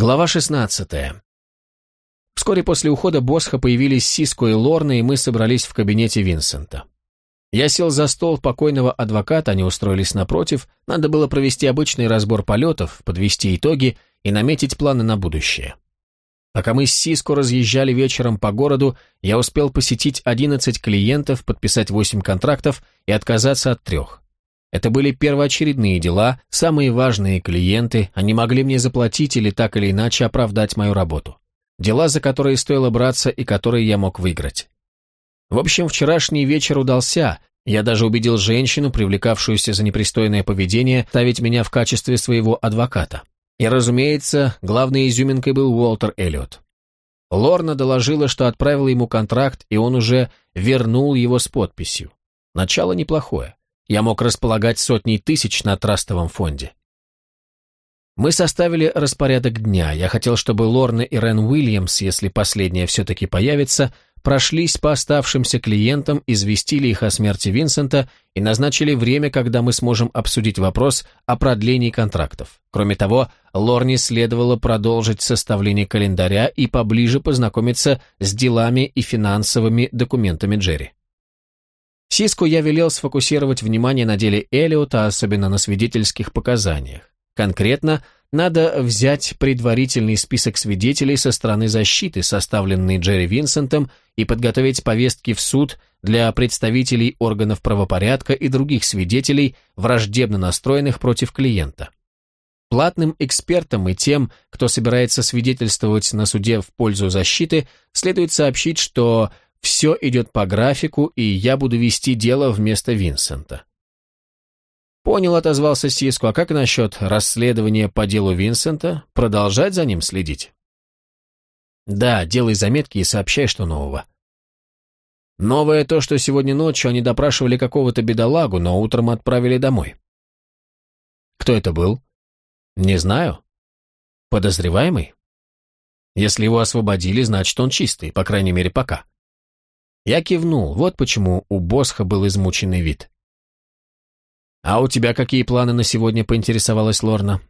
Глава 16. Вскоре после ухода Босха появились Сиско и Лорна, и мы собрались в кабинете Винсента. Я сел за стол покойного адвоката, они устроились напротив, надо было провести обычный разбор полетов, подвести итоги и наметить планы на будущее. Пока мы с Сиско разъезжали вечером по городу, я успел посетить 11 клиентов, подписать 8 контрактов и отказаться от трех. Это были первоочередные дела, самые важные клиенты, они могли мне заплатить или так или иначе оправдать мою работу. Дела, за которые стоило браться и которые я мог выиграть. В общем, вчерашний вечер удался, я даже убедил женщину, привлекавшуюся за непристойное поведение, ставить меня в качестве своего адвоката. И, разумеется, главной изюминкой был Уолтер Эллиот. Лорна доложила, что отправила ему контракт, и он уже вернул его с подписью. Начало неплохое я мог располагать сотней тысяч на трастовом фонде. Мы составили распорядок дня. Я хотел, чтобы Лорна и Рен Уильямс, если последняя все-таки появится, прошлись по оставшимся клиентам, известили их о смерти Винсента и назначили время, когда мы сможем обсудить вопрос о продлении контрактов. Кроме того, Лорне следовало продолжить составление календаря и поближе познакомиться с делами и финансовыми документами Джерри. Сиску я велел сфокусировать внимание на деле Элиота, особенно на свидетельских показаниях. Конкретно, надо взять предварительный список свидетелей со стороны защиты, составленный Джерри Винсентом, и подготовить повестки в суд для представителей органов правопорядка и других свидетелей, враждебно настроенных против клиента. Платным экспертам и тем, кто собирается свидетельствовать на суде в пользу защиты, следует сообщить, что все идет по графику, и я буду вести дело вместо Винсента. Понял, отозвался Сиску, а как насчет расследования по делу Винсента? Продолжать за ним следить? Да, делай заметки и сообщай, что нового. Новое то, что сегодня ночью они допрашивали какого-то бедолагу, но утром отправили домой. Кто это был? Не знаю. Подозреваемый? Если его освободили, значит он чистый, по крайней мере пока. Я кивнул, вот почему у Босха был измученный вид. «А у тебя какие планы на сегодня?» — поинтересовалась Лорна.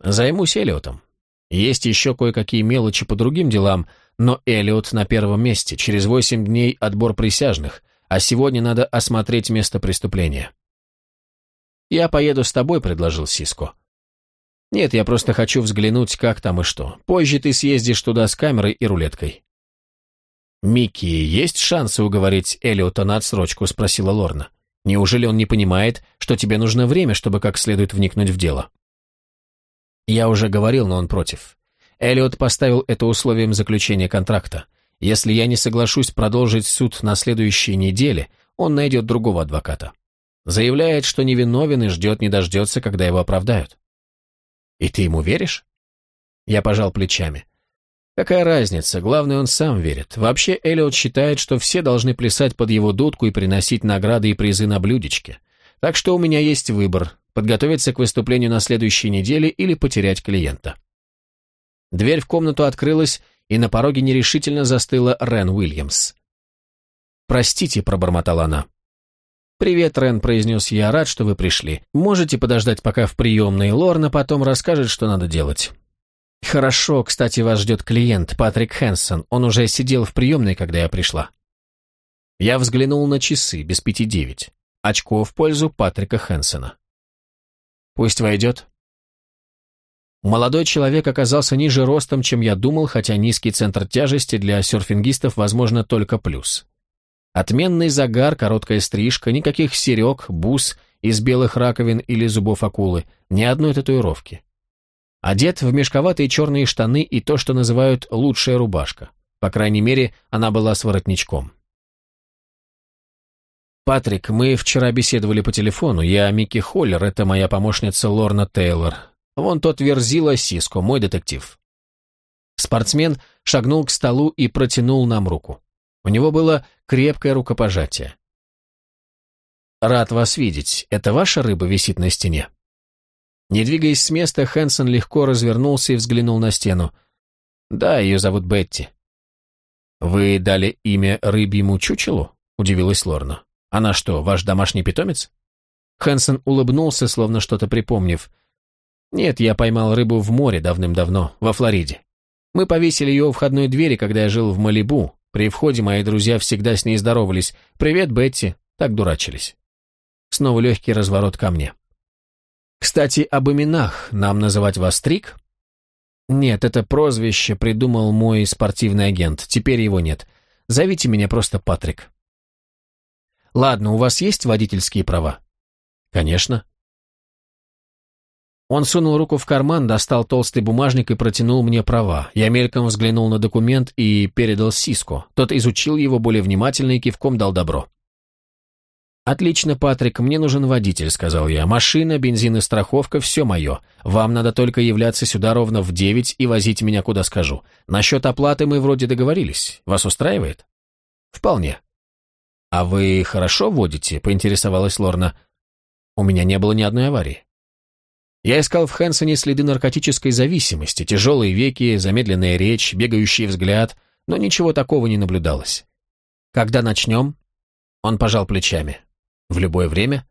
«Займусь Элиотом. Есть еще кое-какие мелочи по другим делам, но Элиот на первом месте. Через восемь дней отбор присяжных, а сегодня надо осмотреть место преступления». «Я поеду с тобой», — предложил Сиско. «Нет, я просто хочу взглянуть, как там и что. Позже ты съездишь туда с камерой и рулеткой». «Микки, есть шансы уговорить Элиота на отсрочку?» – спросила Лорна. «Неужели он не понимает, что тебе нужно время, чтобы как следует вникнуть в дело?» Я уже говорил, но он против. Элиот поставил это условием заключения контракта. Если я не соглашусь продолжить суд на следующей неделе, он найдет другого адвоката. Заявляет, что невиновен и ждет не дождется, когда его оправдают. И ты ему веришь? Я пожал плечами. Какая разница, главное, он сам верит. Вообще, Эллиот считает, что все должны плясать под его дудку и приносить награды и призы на блюдечке. Так что у меня есть выбор – подготовиться к выступлению на следующей неделе или потерять клиента. Дверь в комнату открылась, и на пороге нерешительно застыла Рен Уильямс. «Простите», – пробормотала она. «Привет, Рен», – произнес я, – «рад, что вы пришли. Можете подождать пока в приемной, Лорна потом расскажет, что надо делать». «Хорошо, кстати, вас ждет клиент, Патрик Хэнсон. Он уже сидел в приемной, когда я пришла». Я взглянул на часы, без пяти девять. Очко в пользу Патрика Хэнсона. «Пусть войдет». Молодой человек оказался ниже ростом, чем я думал, хотя низкий центр тяжести для серфингистов, возможно, только плюс. Отменный загар, короткая стрижка, никаких серег, бус из белых раковин или зубов акулы, ни одной татуировки. Одет в мешковатые черные штаны и то, что называют «лучшая рубашка». По крайней мере, она была с воротничком. «Патрик, мы вчера беседовали по телефону. Я Микки Холлер, это моя помощница Лорна Тейлор. Вон тот верзила Сиско, мой детектив». Спортсмен шагнул к столу и протянул нам руку. У него было крепкое рукопожатие. «Рад вас видеть. Это ваша рыба висит на стене?» Не двигаясь с места, Хэнсон легко развернулся и взглянул на стену. «Да, ее зовут Бетти». «Вы дали имя рыбьему чучелу?» — удивилась Лорна. «Она что, ваш домашний питомец?» Хэнсон улыбнулся, словно что-то припомнив. Нет, я поймал рыбу в море давным-давно, во Флориде. Мы повесили ее у входной двери, когда я жил в Малибу. При входе мои друзья всегда с ней здоровались. «Привет, Бетти!» Так дурачились. Снова легкий разворот ко мне. «Кстати, об именах. Нам называть вас Трик?» «Нет, это прозвище придумал мой спортивный агент. Теперь его нет. Зовите меня просто Патрик». «Ладно, у вас есть водительские права?» «Конечно». Он сунул руку в карман, достал толстый бумажник и протянул мне права. Я мельком взглянул на документ и передал Сиску. Тот изучил его более внимательно и кивком дал добро. «Отлично, Патрик, мне нужен водитель», — сказал я. «Машина, бензин и страховка — все мое. Вам надо только являться сюда ровно в девять и возить меня куда скажу. Насчет оплаты мы вроде договорились. Вас устраивает?» «Вполне». «А вы хорошо водите?» — поинтересовалась Лорна. «У меня не было ни одной аварии». Я искал в Хэнсоне следы наркотической зависимости, тяжелые веки, замедленная речь, бегающий взгляд, но ничего такого не наблюдалось. «Когда начнем?» Он пожал плечами. «В любое время?»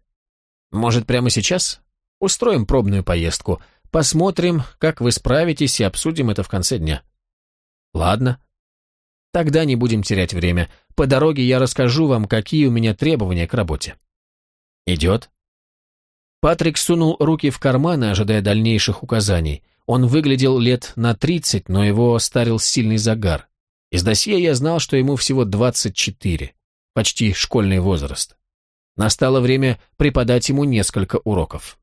«Может, прямо сейчас? Устроим пробную поездку. Посмотрим, как вы справитесь, и обсудим это в конце дня». «Ладно». «Тогда не будем терять время. По дороге я расскажу вам, какие у меня требования к работе». «Идет?» Патрик сунул руки в карманы, ожидая дальнейших указаний. Он выглядел лет на тридцать, но его старил сильный загар. Из досье я знал, что ему всего двадцать четыре, почти школьный возраст. Настало время преподать ему несколько уроков.